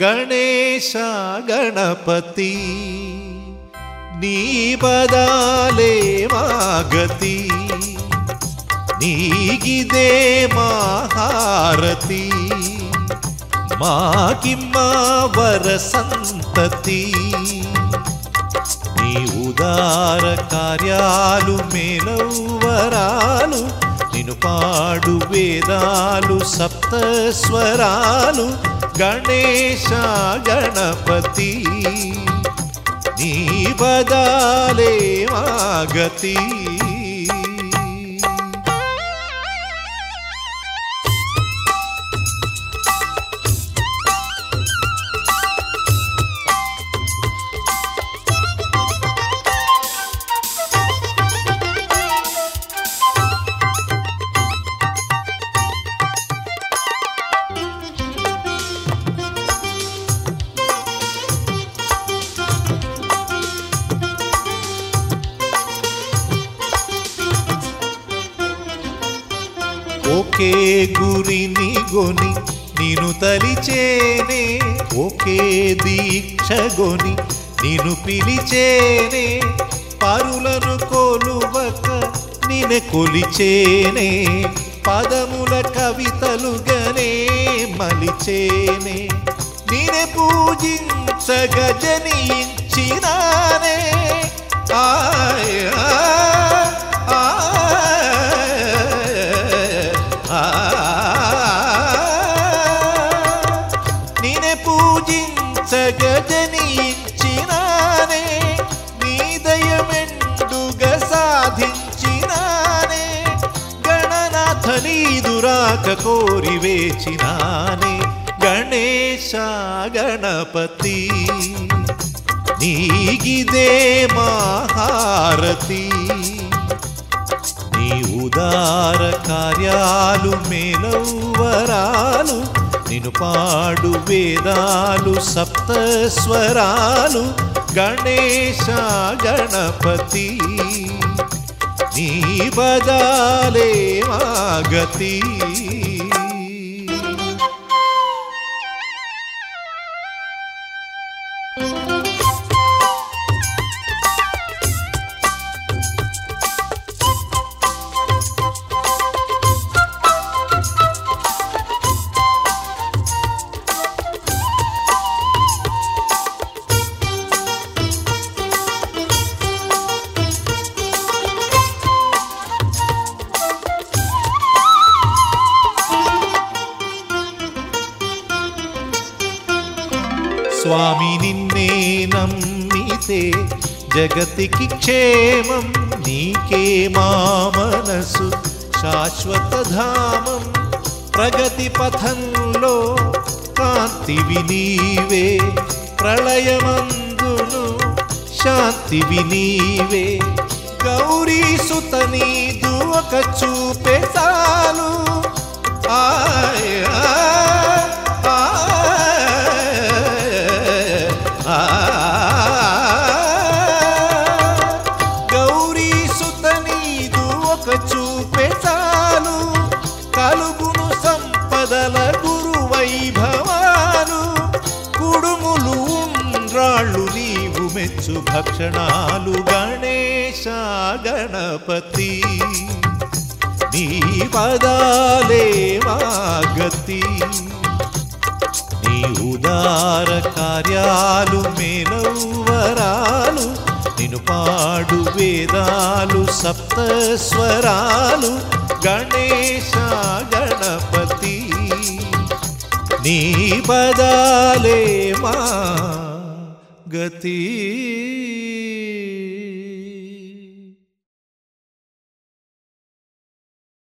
గణేಶ గణపతి నీ బదాలే మా గతి నీగిదే మహారతి మాకిమ్మ వర సంతతి నీ ఉదార కార్యాలు మేలవరాలు నిన్ను పాడు వేదాలు సప్త गणेशा गणपति नीपदालेमागती ఒకే గురిని గొని నేను తలిచేనే. ఒకే దీక్ష గొని నిన్ను పిలిచేనే. పరులను కొలువక నిన కొలిచేనే. పదముల కవితలుగనే మలిచేనే. నినే పూజించగ జనించినానే. నినే పూజించగ నీ దయమెండుగా సాధించినానే గణనాథ నీదురాక కోరి వేచినానే గణేశ గణపతి నీగిదే మహారతి నీ ఉదార కార్యాలు మేలవరాలు నిను పాడు వేదాలు సప్తస్వరాలు గణేశ గణపతి. నీ బదాలే మా స్వామి నిన్నే నమ్మితే జగతికి క్షేమం నీకే మా మనసు శాశ్వత ధామం. ప్రగతి పథంలో కాంతివి నీవే ప్రళయమందును శాంతివి నీవే గౌరీ సుత నీదు ఒక చూపే చాలు. ఆయ్. ఒక చూపే చాలు కలుగును సంపదల గురు వైభవాలు కుడుములు ఉండ్రాళ్ళు నీవు మెచ్చు భక్షణాలు గణేశ గణపతి. నీ పదాలే మా గతి. నీ ఉదార కార్యాలు మేలవరాలు పాడు వేదాలు సప్తస్వరాలు గణేశ గణపతి. నీ పదాలే మా గతి?